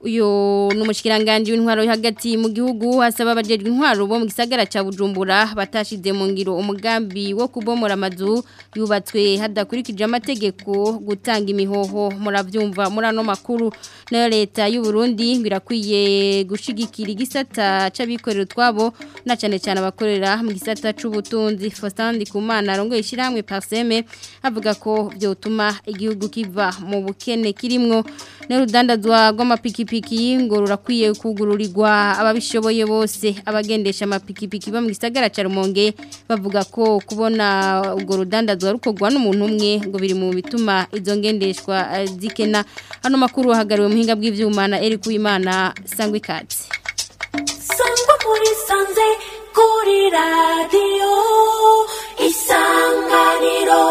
uyu ni umushyirangagi w'intwaro yo hagati mu gihugu asaba abajejwe intwaro bo mu gisagara cya bujumbura batashize mu ngiro umugambi wo kubomora amazu yubatswe hadakurikije amategeko gutanga imihoho murabyumva muri ano makuru nayo leta y'u Burundi ngo irakwiye gushyigikira igisata cy'abikorera twabo na cyane cyane abakorera mu gisata cy'ubutunzi Faustandi Kumana arongoye ishyirahamwe Parseme avuga ko byotuma igihugu kiva mu bukene kirimo n'urudandazwa rw'amapikipiki y'ingoro rurakwiye kugururirwa ababishoboye bose abagendesha amapikipiki bo mu gisagara cya rumonge bavuga ko kubona urwo rudandazwa rukorwa n'umuntu umwe ngo biri mu bituma izo ngendeshwa eh, zikena hano makuru hahagariwe mu buhinga bw'ibyuma na eri kuwimana sangwa sangwa muri sanze kuri radiyo isanganiro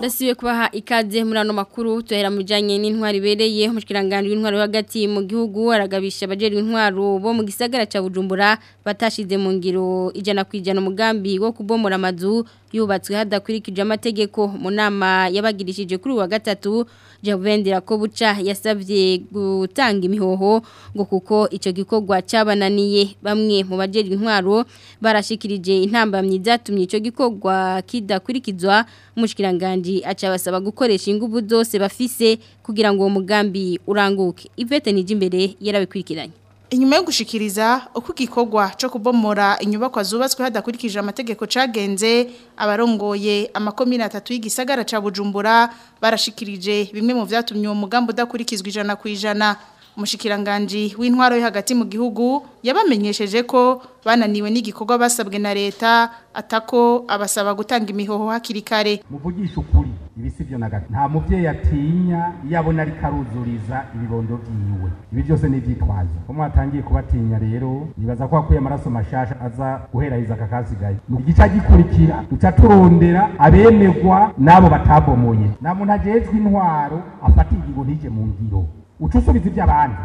nasibiye kubaha ikaze muri ano makuru tuhera mu n'intwari ibereye mu kiranganiro w'intwaro yo hagati mu gihugu aragabisha abajyana intwaro bo mu gisagara cya bujumbura batashize mu ngiro ijana kwijana ijana umugambi wo kubomora amazu yubatswe hadakurikije amategeko mu nama yabagirishije kuri uwa gatatu javendera ko buca yasabye gutanga imihoho ngo kuko icyo gikorwa cyabananiye bamwe mu bajyana intwaro barashikirije intambamyi zatumye icyo gikorwa kidakurikizwa mu kiranganiro aca gukoresha ingufu zose bafise kugira ngo uwo mugambi uranguke ivete n'iby'imbere yarabikurikiranye inyuma yo gushikiriza uko igikorwa cyo kubomora inyubako zubatswe hadakurikije amategeko cyagenze abarongoye amakomine atatu y'igisagara ca bujumbura barashikirije bimwe mu byatumye uwo mugambi udakurikizwa ijana ku ijana umushikiranganji w'intwaro yo hagati mu gihugu yabamenyesheje ko bananiwe n'igikorwa basabwe na leta atako abasaba gutanga imihoho hakiri kare muvugisha ukuri ibi si byo na gato nta mubyeyi atinya iyo abona ari karuzuriza ibibondo byiwe ibi byose ni ibyitwazo ko mwatangiye kubatinya rero nibaza ko hakuye amaraso mashasha aza guheraheza akakasigaye mu gice gikurikira duca turondera abemegwa n'abo batabomoye nta muntu ajejwe intwaro afata ingingo ntije mu ngiro uca usubiza iby'abandi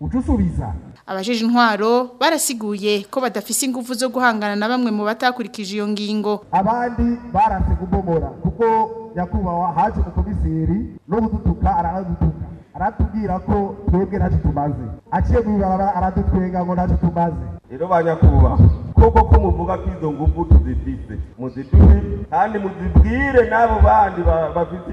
uca abajeje intwaro barasiguye ko badafise ingufu zo guhangana na bamwe mu batakurikije iyo ngingo abandi baranze kubomora kuko nyakubahwa haje umukomiseri no gututuka aradutuka aratubwira ko twebwe ntacyo tumaze aciye mu ibarabara aradutwenga ngo ntacyo tumaze rero ba nyakubahwa koko ko muvuga ko izo ngufu tuzifise muzituhe kandi muzibwire n'abo bandi bafite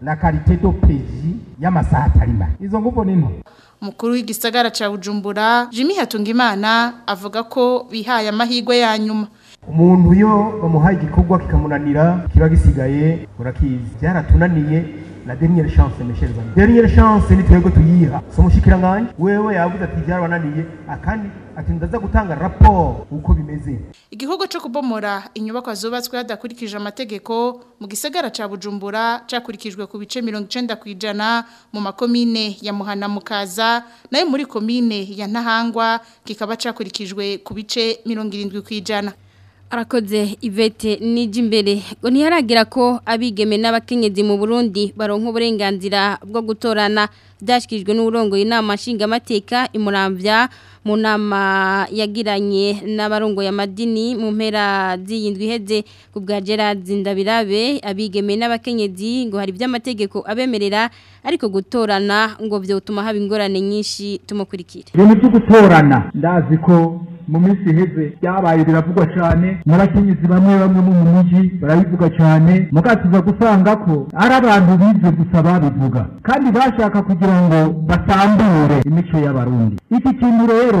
na karitedo peji y'amasaha atari make izo nguvu ni nto umukuru w'igisagara cya bujumbura hatungimana avuga ko bihaye amahirwe ya nyuma umuntu iyo bamuhaye igikorwa kikamunanira kiba gisigaye urakizi byaratunaniye na derniere chance mesherwa derniere chance ni twego tuyiha so mushikiranganje wewe yavuze ati byarabananiye akandi ati ndaza gutanga raporo uko bimeze igihugu cyo kubomora inyubako zubatswe hadakurikije amategeko mu gisagara cya Bujumbura cakurikijwe ku bice 90 kwijana mu makomine ya Muhana Mukaza nayo muri komine ya Ntahangwa kikaba cakurikijwe ku bice mirongo 70 kwijana arakoze ivete n'ijya imbere ngo ntiharagira ko abigeme n'abakenyezi mu burundi baronka uburenganzira bwo gutorana byashyizwe n'uburongoye inama nshingamateka imurambya mu nama yagiranye ya amadini mu mpera z'iyindwi Heze ku bwa gerard ndabirabe abigeme n'abakenyezi ngo hari by’amategeko abemerera ariko gutorana ngo byotuma haba ingorane nyinshi tumukurikire ibintu byo gutorana ndazi ko mu minsi iheze byabaye biravugwa cyane n'abakenyezi bamwe bamwe mu mujyi barabivuga cyane mugatuza gusanga ko ari abantu bize gusa babivuga kandi bashaka kugira ngo basambure imico y'abarundi iki kintu rero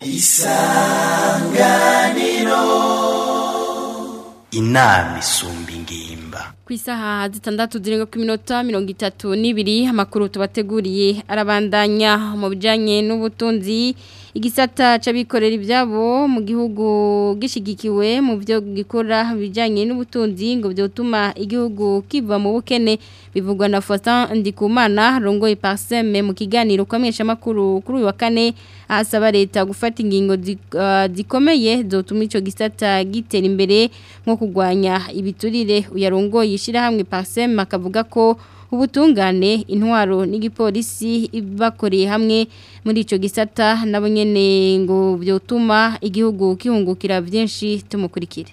isangane inama isumba ingimba ku isaha zitandatu zirindwi k'iminota mirongo itatu n'ibiri amakuru tubateguriye arabandanya mu bijyanye n'ubutunzi igisata cy'abikorera ibyabo mu gihugu gishigikiwe mu byo gikora bijyanye n'ubutunzi ngo byotuma igihugu kiva mu bukene bivugwa na Faustin Ndikumana rongoye Parseme mu kiganiro kwamesha makuru kuri uyu wa kane asaba leta gufata ingingo uh, zikomeye uh, zotuma ico gisata gitera imbere nko kugwanya ibiturire uyarongoye ishira hamwe Parseme akavuga ko ubutungane intwaro n'igipolisi bakoreye hamwe muri icyo gisata nabo nyine ngo byotuma igihugu kihungukira byinshi tumukurikire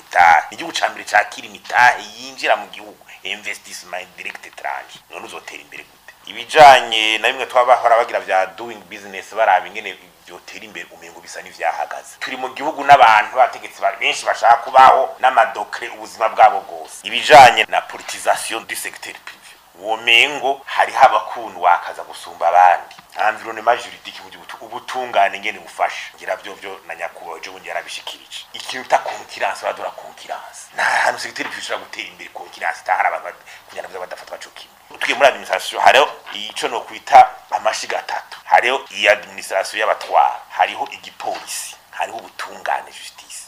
imitahe igihugu cya mbere cyakira imitahe yinjira mu gihugu investissement direct etranje none uzotera imbere gute ibijyanye na bimwe tuba bahora bagira bya doing business baraba ingene byotera imbere umengo bisa n'ivyahagaze turi mu gihugu n'abantu abategetsi benshi bashaka kubaho n'amadokre ubuzima bwabo bwose ibijanye na politisation du secteur privé womengo hariho abakuntu wakaza gusumba abandi environnement juridique mu gihugu ubutungane ngene bufasha ngira byo byo na nyakubahwa ejo bundi yarabishikirije ikintu ta concurrence baradura concurrence nta hantu secteur privé ishobora gutera imbere concurrence itahari abantu kugira ngo badafatwa cyo kimwe utuye muri administration hariho ico no kwita amashiga atatu hariho iyi administration y'abatwara hariho igipolisi hariho ubutungane justice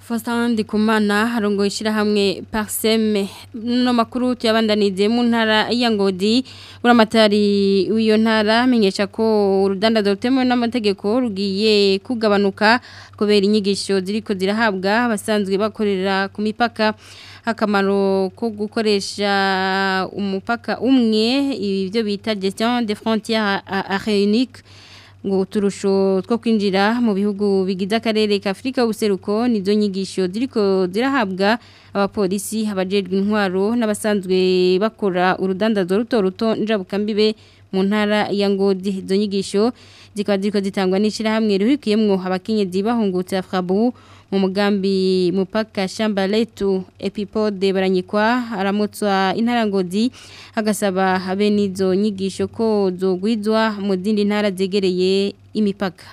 Faustin Ndikumana harongo ishyirahamwe Parseme no makuru tuyabandanize mu ntara ya Ngodi uramatari wiyo ntara amenyesha ko urudanda dotemewe n'amategeko rugiye kugabanuka kubera inyigisho ziriko zirahabwa abasanzwe bakorera ku mipaka akamaro ko gukoresha umupaka umwe ibyo bita gestion de frontières aériennes ngo uturusho two kwinjira mu bihugu bigize akarere ka Afrika ubuseruko nizo nyigisho ziriko zirahabwa abapolisi abajejwe intwaro n'abasanzwe bakora urudandazo ruto ruto njabukambibe mu ntara ya ngodi izo nyigisho zitangwa n'ishyirahamwe rihwikiyemwo abakenyezi bahungutse afrabu mu mugambi mupaka shamba epipode baranyikwa aramutswa intarangodi ngodi agasaba habe n'izo nyigisho ko zogwizwa mu zindi ntara zegereye imipaka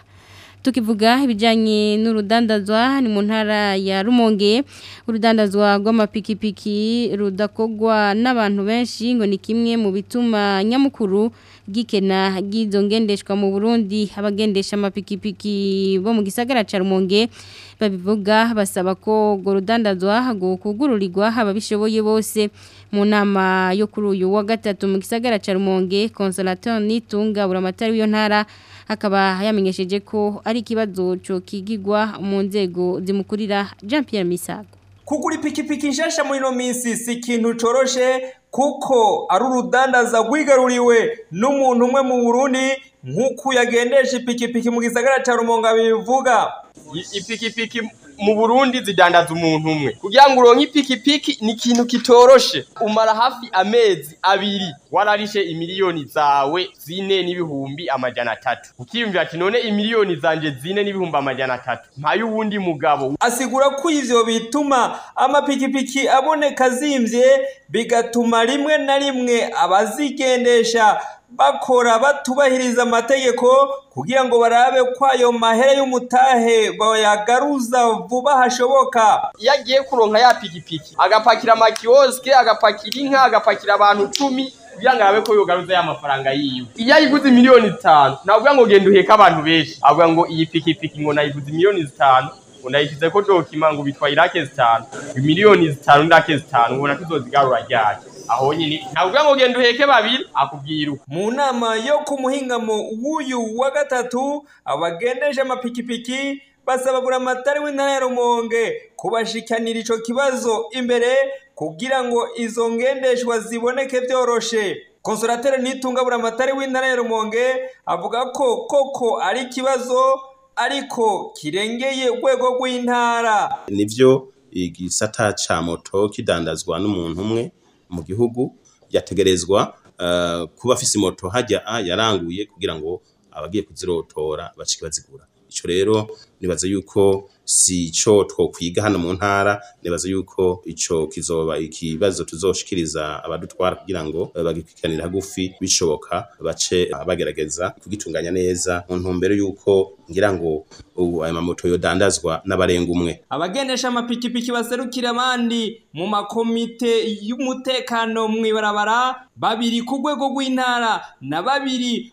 tukivuga ibijyanye n'urudandazwa ni mu ntara ya rumonge urudandazwa rw'amapikipiki rudakogwa n'abantu benshi ngo ni kimwe mu bituma nyamukuru gikena ry'izo ngendeshwa mu burundi abagendesha amapikipiki bo mu gisagara cya rumonge babivuga basaba ko urwo rudandazwa kugururirwa ababishoboye bose mu nama yo kuri uyu wa gatatu mu gisagara cya rumonge konsolatoni tunga buri w'iyo ntara akaba yamenyesheje ko ari ikibazo cyo kigigwa mu nzego zimukurira Jean Pierre Misago kugura ipikipiki nshasha muri ino minsi si ikintu coroshe kuko ari urudandaza rwigaruriwe n'umuntu umwe mu Burundi nk'uko yagendesha ipikipiki mu gisagara cya Rumonga bivuga ipikipiki mu burundi zidandaza umuntu umwe kugira ngo uronke ipikipiki ni ikintu kitoroshe umara hafi amezi abiri wararishe imiliyoni zawe zine n'ibihumbi amajana atatu ukiyumvira ati none imiliyoni zanje zine n'ibihumbi amajana atatu mpaye uwundi mugabo asigura ko ivyo bituma amapikipiki aboneka azimvye bigatuma rimwe na rimwe abazigendesha bakora batubahiriza amategeko kugira ngo barabe ko ayo mahera y'umutahe bayagaruza vuba hashoboka iyo agiye kuronka ya pikipiki agapakira amakiyosike agapakira inka agapakira abantu cumi kugira ngo arabe ko yogaruza ya mafaranga yiwe iyo ayiguze miliyoni itanu navuga ngo genda uheka abantu benshi avuga ngo iyi pikipiki ngo nayiguze miliyoni zitanu ngo nayishyize ko dokima ngo bitwa irake zitanu miliyoni zitanu n'irake zitanu ngo nazo zigarura ryake aho nyine ntabwo ubwa ngugenda uheke babiri akubwira mu nama yo kumuhingamo muhingamo w'uyu wa gatatu abagendeje amapikipiki basaba buramatari w'intara ya rumonge kubashikanira icyo kibazo imbere kugira ngo izo ngendeshwa ziboneke byoroshye konsorateri nitunga amatari w'intara ya rumonge avuga ko koko ari ikibazo ariko kirengeye urwego rw'intara nibyo igisata cya moto kidandazwa n'umuntu umwe mu gihugu yategerezwa eh, kuba afise moto hajya a yaranguye kugira ngo abagiye kuzirotora bashike bazigura icyo rero nibaza yuko si ico twokwiga hano mu ntara nibaza yuko icyo kizoba ikibazo tuzoshikiriza abadutwara kugira ngo eh, bagikwikanira hagufi bishoboka bace eh, bagerageza kugitunganya neza mu ntumbero yuko ngira ngo aya mamoto yodandazwa n'abarenga umwe abagendesha amapikipiki baserukira abandi mu makomite y'umutekano mw'ibarabara babiri ku rwego rw'intara na babiri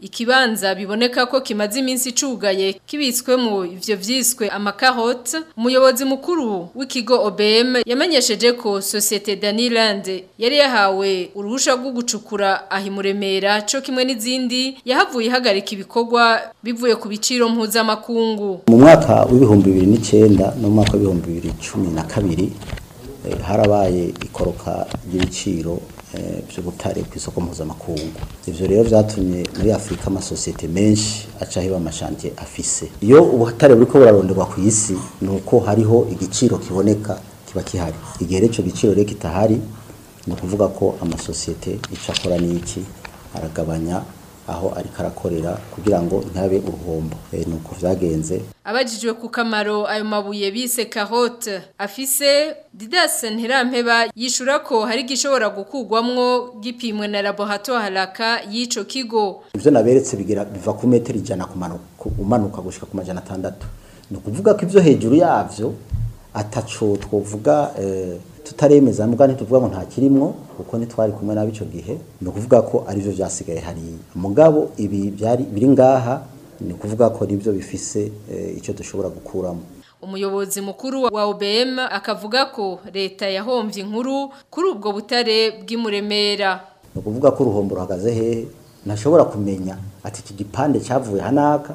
ikibanza biboneka ko kimaze iminsi icugaye kibitswemo ibyo byiswe amakaroti umuyobozi mukuru w'ikigo obm yamenyesheje ko sosiyete danilande yari yahawe uruhushya rwo gucukura ahimuremera cyo kimwe n'izindi yahavuye ihagarika ibikorwa bivuye ku biciro mpuzamakungu mu mwaka w'ibihumbi bibiri n'icyenda n'umwaka w'ibihumbi bibiri cumi na kabiri eh, harabaye ikoroka ry'ibiciro Eh, by'ubutare ku isoko mpuzamakungu ibyo rero byatumye muri afurika amasosiyete menshi acaho iba amashantiye afise iyo ubutare buri ko buraronderwa ku isi ni uko hariho igiciro kiboneka kiba kihari igihe rero icyo giciro rero kitahari ni ukuvuga ko amasosiyete icyo akora ni iki aragabanya aho ariko arakorera kugira ngo ntabe uruhombo eh, ni uko byagenze abajijwe ku kamaro ayo mabuye bise kahote afise didase ntirampeba yishura ko hari igishobora gukugwamwo gipimwe na laboratoire raka y'ico kigo ibyo naberetse bigera biva ku metero ijana umanuka gushika ku majana atandatu ni ukuvuga ko ibyo hejuru yabyo ataco twovuga eh, tutaremeza mbwa ntituvuga ngo ntakirimwo kuko ntitwari kumwe nabo icyo gihe ni ukuvuga ko aribyo byasigaye hariya umugabo ibi byari biri ngaha ni ukuvuga ko nibyo bifise eh, icyo dushobora gukuramo umuyobozi mukuru wa OBM akavuga ko leta yahombye inkuru kuri ubwo butare bw'imuremera ni ukuvuga ko uruhombo ruhagaze hehe ntashobora kumenya ati iki gipande cyavuye hanaka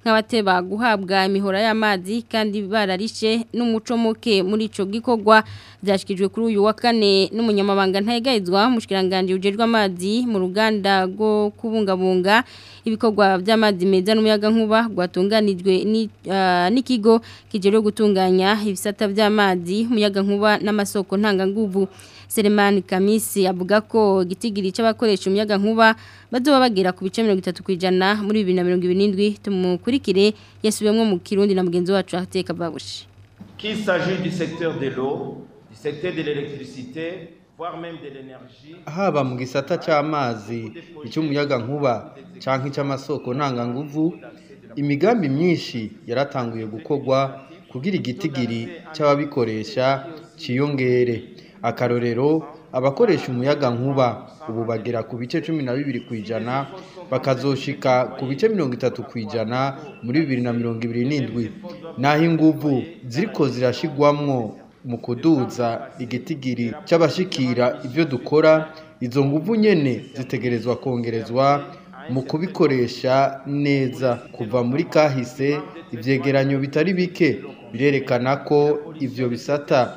nk'abateba guhabwa imihora y'amazi kandi bararishe n'umucomoke muri ico gikogwa byashikijwe kuri uyu wa kane n'umunyamabanga ntayegayizwa mushikiranganje ujejwe amazi mu ruganda rwo kubungabunga ibikorwa by'amazi meza n'umuyaga nkuba rwatunganijwe ah, n'ikigo uh, kijejwe gutunganya ibisata by'amazi umuyaga nkuba n'amasoko ntanganguvu Selemani Kamisi avuga ko gitigiri cy'abakoresha umuyaga nkuba bazoba bagera ku bice 30% muri 2027 tumuku gikurikire yasubiyemo mu kirundi na mugenzi wacu ahate kababushi haba mu gisata cy'amazi icy'umuyaga nkuba cyangwa icy'amasoko ntanganguvu imigambi myinshi yaratanguye gukorwa kugira igitigiri cy'ababikoresha cyiyongere akarorero abakoresha umuyagankuba ubu bagera ku bice cumi na bibiri ku ijana bakazoshika ku bice mirongo itatu ku ijana muri bibiri na mirongo ibiri n'indwi naho ingubu ziriko zirashigwamwo mu kuduza igitigiri cy'abashikira ibyo dukora izo nguvu nyene zitegerezwa kongerezwa mu kubikoresha neza kuva muri kahise ivyegeranyo bitari bike birerekana ko ibyo bisata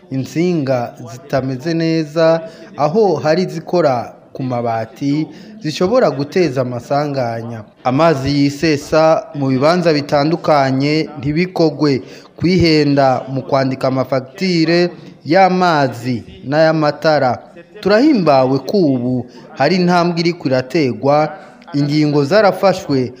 insinga zitameze neza aho hari zikora ku mabati zishobora guteza amasanganya amazi yisesa mu bibanza bitandukanye ntibikogwe kwihenda mu kwandika amafagitire y'amazi n'ay'amatara turahimbawe ko ubu hari intambwe iri kurategwa ingingo zarafashwe